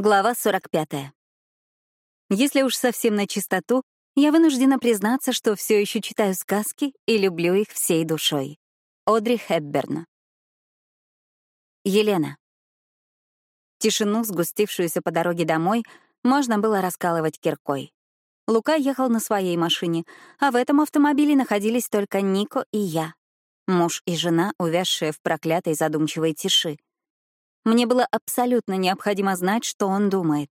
Глава 45. Если уж совсем на чистоту, я вынуждена признаться, что все еще читаю сказки и люблю их всей душой. Одри Хепберн. Елена. Тишину, сгустившуюся по дороге домой, можно было раскалывать киркой. Лука ехал на своей машине, а в этом автомобиле находились только Нико и я. Муж и жена, увязшие в проклятой задумчивой тиши — мне было абсолютно необходимо знать, что он думает.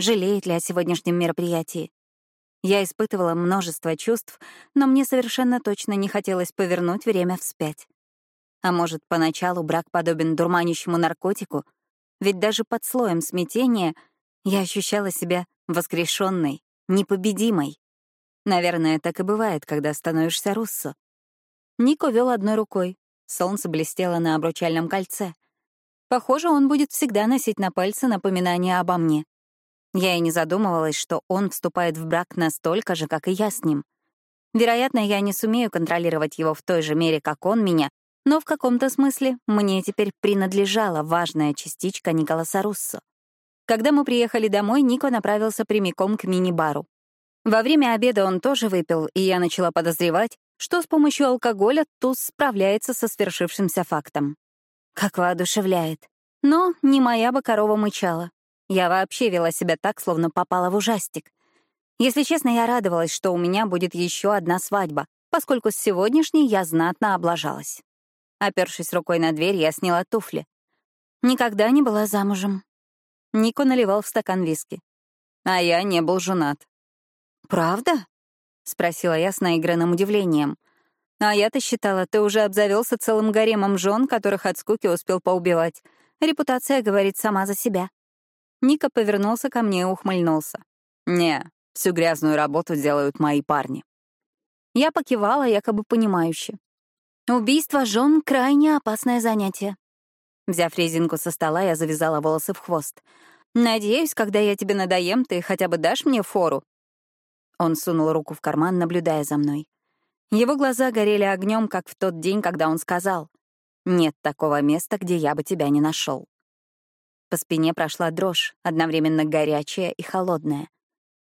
Жалеет ли о сегодняшнем мероприятии? Я испытывала множество чувств, но мне совершенно точно не хотелось повернуть время вспять. А может, поначалу брак подобен дурманящему наркотику? Ведь даже под слоем смятения я ощущала себя воскрешенной, непобедимой. Наверное, так и бывает, когда становишься руссо. Нико вел одной рукой. Солнце блестело на обручальном кольце — Похоже, он будет всегда носить на пальце напоминание обо мне. Я и не задумывалась, что он вступает в брак настолько же, как и я с ним. Вероятно, я не сумею контролировать его в той же мере, как он меня, но в каком-то смысле мне теперь принадлежала важная частичка Николаса Руссо. Когда мы приехали домой, Нико направился прямиком к мини-бару. Во время обеда он тоже выпил, и я начала подозревать, что с помощью алкоголя Туз справляется со свершившимся фактом. Как воодушевляет. Но не моя бы корова мычала. Я вообще вела себя так, словно попала в ужастик. Если честно, я радовалась, что у меня будет еще одна свадьба, поскольку с сегодняшней я знатно облажалась. Опершись рукой на дверь, я сняла туфли. Никогда не была замужем. Нико наливал в стакан виски. А я не был женат. «Правда?» — спросила я с наигранным удивлением. А я-то считала, ты уже обзавелся целым гаремом жен, которых от скуки успел поубивать. Репутация говорит сама за себя. Ника повернулся ко мне и ухмыльнулся. «Не, всю грязную работу делают мои парни». Я покивала, якобы понимающе. Убийство жен — крайне опасное занятие. Взяв резинку со стола, я завязала волосы в хвост. «Надеюсь, когда я тебе надоем, ты хотя бы дашь мне фору?» Он сунул руку в карман, наблюдая за мной. Его глаза горели огнем, как в тот день, когда он сказал «Нет такого места, где я бы тебя не нашел». По спине прошла дрожь, одновременно горячая и холодная.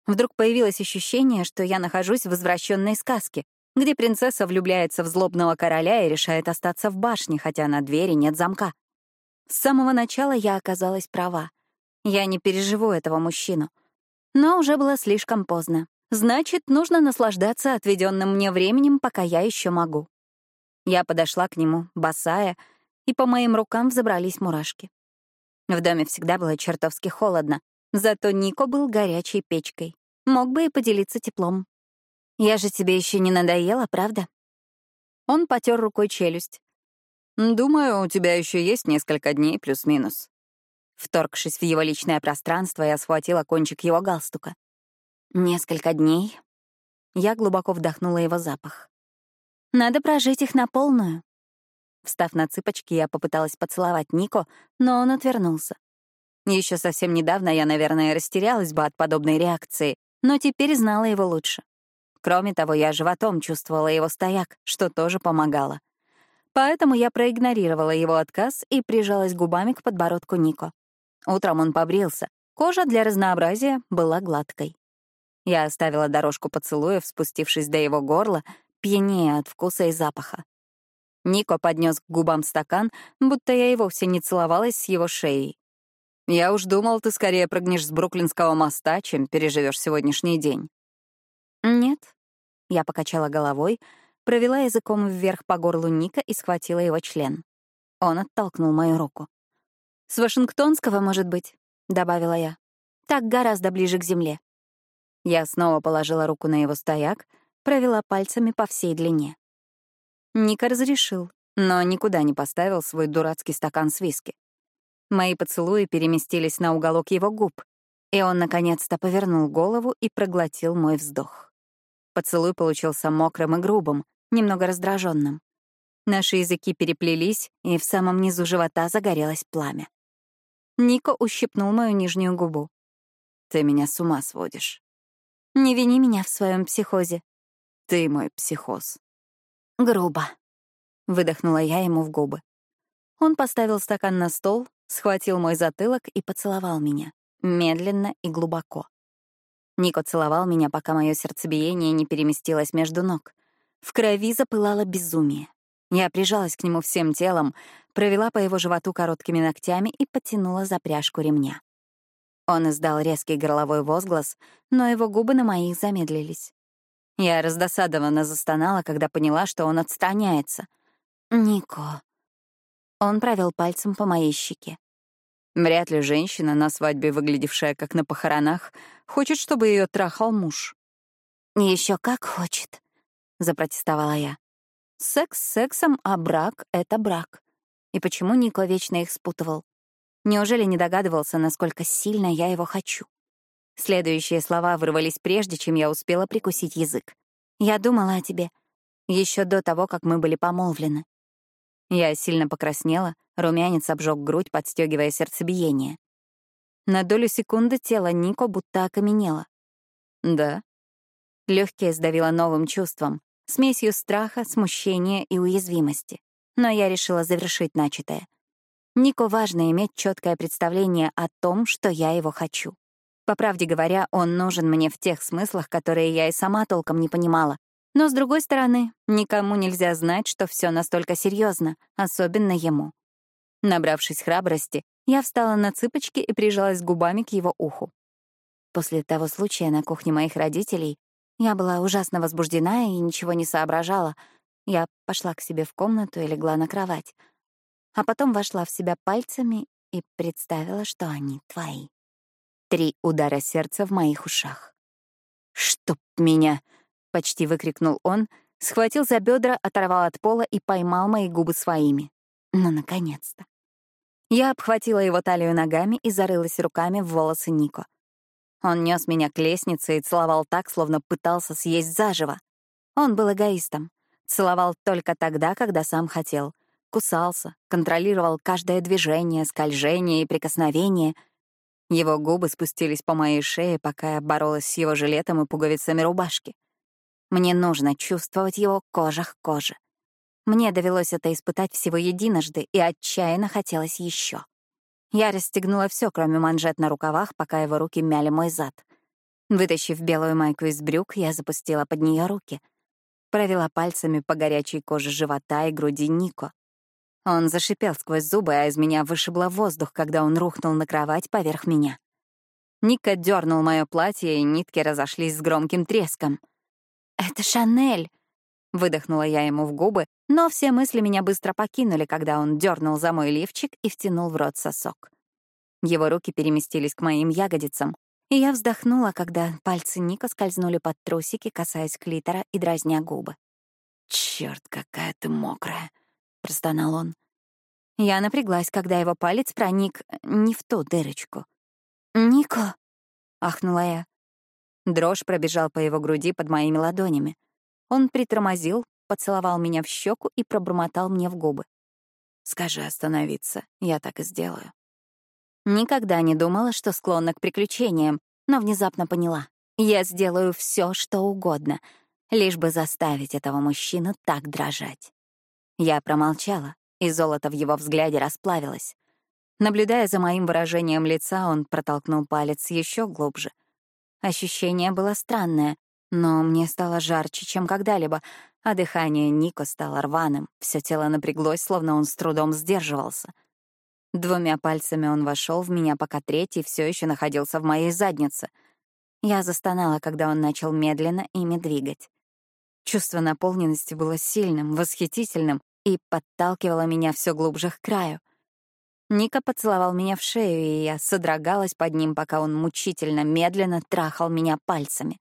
Вдруг появилось ощущение, что я нахожусь в возвращенной сказке, где принцесса влюбляется в злобного короля и решает остаться в башне, хотя на двери нет замка. С самого начала я оказалась права. Я не переживу этого мужчину. Но уже было слишком поздно. Значит, нужно наслаждаться отведенным мне временем, пока я еще могу. Я подошла к нему, босая, и по моим рукам взобрались мурашки. В доме всегда было чертовски холодно, зато Нико был горячей печкой. Мог бы и поделиться теплом. Я же тебе еще не надоела, правда? Он потер рукой челюсть. «Думаю, у тебя еще есть несколько дней плюс-минус». Вторгшись в его личное пространство, я схватила кончик его галстука. Несколько дней. Я глубоко вдохнула его запах. Надо прожить их на полную. Встав на цыпочки, я попыталась поцеловать Нико, но он отвернулся. Еще совсем недавно я, наверное, растерялась бы от подобной реакции, но теперь знала его лучше. Кроме того, я животом чувствовала его стояк, что тоже помогало. Поэтому я проигнорировала его отказ и прижалась губами к подбородку Нико. Утром он побрился. Кожа для разнообразия была гладкой. Я оставила дорожку поцелуев, спустившись до его горла, пьянее от вкуса и запаха. Нико поднес к губам стакан, будто я и вовсе не целовалась с его шеей. «Я уж думал, ты скорее прыгнешь с Бруклинского моста, чем переживешь сегодняшний день». «Нет». Я покачала головой, провела языком вверх по горлу Ника и схватила его член. Он оттолкнул мою руку. «С Вашингтонского, может быть», — добавила я. «Так гораздо ближе к земле». Я снова положила руку на его стояк, провела пальцами по всей длине. Ника разрешил, но никуда не поставил свой дурацкий стакан с виски. Мои поцелуи переместились на уголок его губ, и он наконец-то повернул голову и проглотил мой вздох. Поцелуй получился мокрым и грубым, немного раздраженным. Наши языки переплелись, и в самом низу живота загорелось пламя. Нико ущипнул мою нижнюю губу. «Ты меня с ума сводишь». Не вини меня в своем психозе. Ты мой психоз. Грубо. Выдохнула я ему в губы. Он поставил стакан на стол, схватил мой затылок и поцеловал меня. медленно и глубоко. Нико целовал меня, пока мое сердцебиение не переместилось между ног. В крови запылало безумие. Я прижалась к нему всем телом, провела по его животу короткими ногтями и потянула за пряжку ремня. Он издал резкий горловой возглас, но его губы на моих замедлились. Я раздосадованно застонала, когда поняла, что он отстраняется. «Нико». Он провел пальцем по моей щеке. Вряд ли женщина, на свадьбе выглядевшая как на похоронах, хочет, чтобы ее трахал муж. Еще как хочет, запротестовала я. Секс сексом, а брак — это брак. И почему Нико вечно их спутывал? Неужели не догадывался, насколько сильно я его хочу? Следующие слова вырвались прежде, чем я успела прикусить язык. «Я думала о тебе. еще до того, как мы были помолвлены. Я сильно покраснела, румянец обжег грудь, подстегивая сердцебиение. На долю секунды тело Нико будто окаменело. Да. Легкие сдавило новым чувством, смесью страха, смущения и уязвимости. Но я решила завершить начатое. Нико важно иметь четкое представление о том, что я его хочу. По правде говоря, он нужен мне в тех смыслах, которые я и сама толком не понимала, но, с другой стороны, никому нельзя знать, что все настолько серьезно, особенно ему. Набравшись храбрости, я встала на цыпочки и прижалась губами к его уху. После того случая на кухне моих родителей я была ужасно возбуждена и ничего не соображала. Я пошла к себе в комнату и легла на кровать. А потом вошла в себя пальцами и представила, что они твои. Три удара сердца в моих ушах. «Чтоб меня!» — почти выкрикнул он, схватил за бедра, оторвал от пола и поймал мои губы своими. Ну, наконец-то. Я обхватила его талию ногами и зарылась руками в волосы Нико. Он нес меня к лестнице и целовал так, словно пытался съесть заживо. Он был эгоистом. Целовал только тогда, когда сам хотел. Кусался, контролировал каждое движение, скольжение и прикосновение. Его губы спустились по моей шее, пока я боролась с его жилетом и пуговицами рубашки. Мне нужно чувствовать его кожа к коже. Мне довелось это испытать всего единожды, и отчаянно хотелось еще. Я расстегнула все, кроме манжет на рукавах, пока его руки мяли мой зад. Вытащив белую майку из брюк, я запустила под нее руки. Провела пальцами по горячей коже живота и груди Нико. Он зашипел сквозь зубы, а из меня вышибло воздух, когда он рухнул на кровать поверх меня. Ника дернул мое платье, и нитки разошлись с громким треском. «Это Шанель!» — выдохнула я ему в губы, но все мысли меня быстро покинули, когда он дернул за мой лифчик и втянул в рот сосок. Его руки переместились к моим ягодицам, и я вздохнула, когда пальцы Ника скользнули под трусики, касаясь клитора и дразня губы. «Чёрт, какая ты мокрая!» — простонал он. Я напряглась, когда его палец проник не в ту дырочку. «Нико!» — ахнула я. Дрожь пробежал по его груди под моими ладонями. Он притормозил, поцеловал меня в щеку и пробормотал мне в губы. «Скажи остановиться, я так и сделаю». Никогда не думала, что склонна к приключениям, но внезапно поняла. Я сделаю все, что угодно, лишь бы заставить этого мужчину так дрожать. Я промолчала, и золото в его взгляде расплавилось. Наблюдая за моим выражением лица, он протолкнул палец еще глубже. Ощущение было странное, но мне стало жарче, чем когда-либо, а дыхание Нико стало рваным, все тело напряглось, словно он с трудом сдерживался. Двумя пальцами он вошел в меня, пока третий все еще находился в моей заднице. Я застонала, когда он начал медленно ими двигать. Чувство наполненности было сильным, восхитительным и подталкивало меня все глубже к краю. Ника поцеловал меня в шею, и я содрогалась под ним, пока он мучительно, медленно трахал меня пальцами.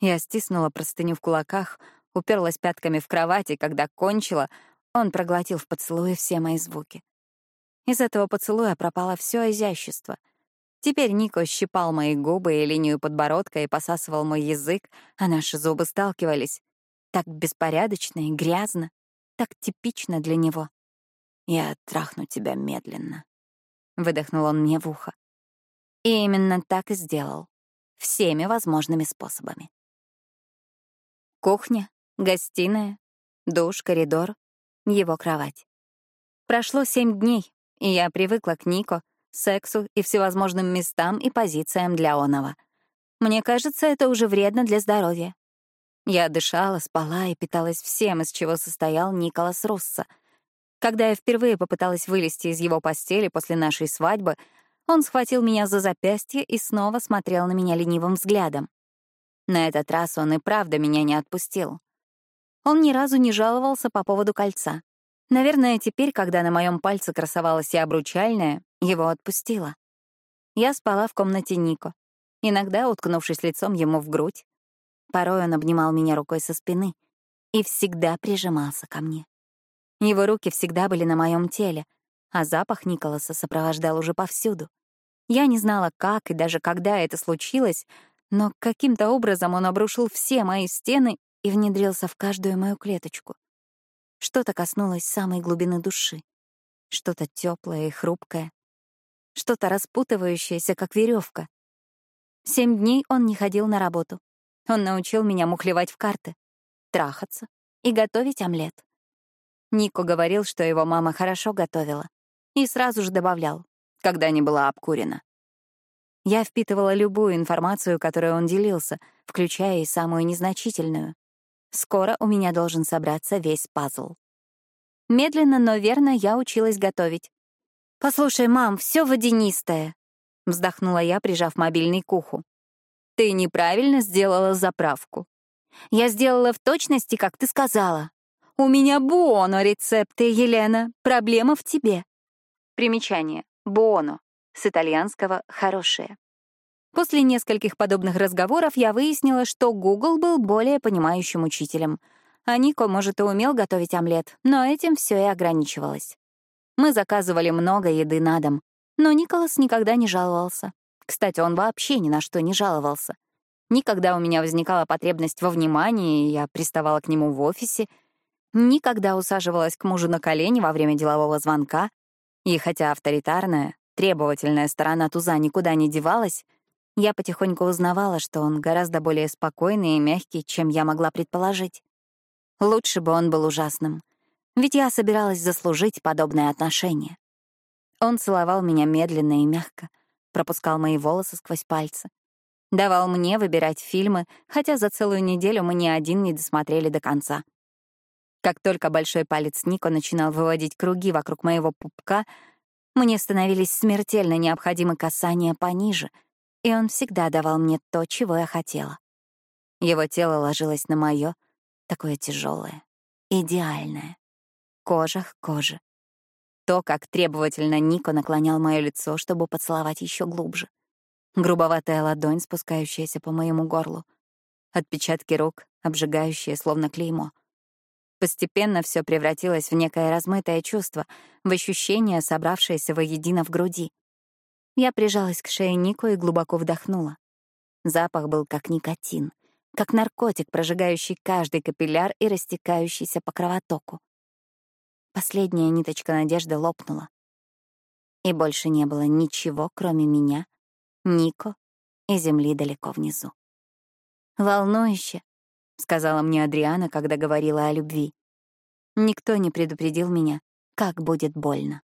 Я стиснула простыню в кулаках, уперлась пятками в кровати, когда кончила, он проглотил в поцелуе все мои звуки. Из этого поцелуя пропало все изящество. Теперь Нико щипал мои губы и линию подбородка и посасывал мой язык, а наши зубы сталкивались. Так беспорядочно и грязно, так типично для него. «Я трахну тебя медленно», — выдохнул он мне в ухо. И именно так и сделал. Всеми возможными способами. Кухня, гостиная, душ, коридор, его кровать. Прошло семь дней, и я привыкла к Нико, сексу и всевозможным местам и позициям для оного. Мне кажется, это уже вредно для здоровья. Я дышала, спала и питалась всем, из чего состоял Николас Росса. Когда я впервые попыталась вылезти из его постели после нашей свадьбы, он схватил меня за запястье и снова смотрел на меня ленивым взглядом. На этот раз он и правда меня не отпустил. Он ни разу не жаловался по поводу кольца. Наверное, теперь, когда на моем пальце красовалась и обручальная, его отпустила. Я спала в комнате Нико, иногда уткнувшись лицом ему в грудь. Порой он обнимал меня рукой со спины и всегда прижимался ко мне. Его руки всегда были на моем теле, а запах Николаса сопровождал уже повсюду. Я не знала, как и даже когда это случилось, но каким-то образом он обрушил все мои стены и внедрился в каждую мою клеточку. Что-то коснулось самой глубины души, что-то теплое и хрупкое, что-то распутывающееся, как веревка. Семь дней он не ходил на работу. Он научил меня мухлевать в карты, трахаться и готовить омлет. Нико говорил, что его мама хорошо готовила, и сразу же добавлял, когда не была обкурена. Я впитывала любую информацию, которой он делился, включая и самую незначительную. Скоро у меня должен собраться весь пазл. Медленно, но верно я училась готовить. «Послушай, мам, все водянистое», — вздохнула я, прижав мобильный к уху. «Ты неправильно сделала заправку. Я сделала в точности, как ты сказала. У меня буоно рецепты, Елена. Проблема в тебе». Примечание. Буоно с итальянского «хорошее». После нескольких подобных разговоров я выяснила, что Google был более понимающим учителем. А Нико, может, и умел готовить омлет, но этим все и ограничивалось. Мы заказывали много еды на дом, но Николас никогда не жаловался. Кстати, он вообще ни на что не жаловался. Никогда у меня возникала потребность во внимании, я приставала к нему в офисе, никогда усаживалась к мужу на колени во время делового звонка, и хотя авторитарная, требовательная сторона туза никуда не девалась, я потихоньку узнавала, что он гораздо более спокойный и мягкий, чем я могла предположить. Лучше бы он был ужасным, ведь я собиралась заслужить подобное отношение. Он целовал меня медленно и мягко, пропускал мои волосы сквозь пальцы, давал мне выбирать фильмы, хотя за целую неделю мы ни один не досмотрели до конца. Как только большой палец Нико начинал выводить круги вокруг моего пупка, мне становились смертельно необходимы касания пониже, и он всегда давал мне то, чего я хотела. Его тело ложилось на мое, такое тяжелое, идеальное. Кожа к коже. То, как требовательно Нико наклонял мое лицо, чтобы поцеловать еще глубже. Грубоватая ладонь, спускающаяся по моему горлу. Отпечатки рук, обжигающие, словно клеймо — Постепенно все превратилось в некое размытое чувство, в ощущение, собравшееся воедино в груди. Я прижалась к шее Нику и глубоко вдохнула. Запах был как никотин, как наркотик, прожигающий каждый капилляр и растекающийся по кровотоку. Последняя ниточка надежды лопнула. И больше не было ничего, кроме меня, Нико и земли далеко внизу. Волнующе, — сказала мне Адриана, когда говорила о любви. Никто не предупредил меня, как будет больно.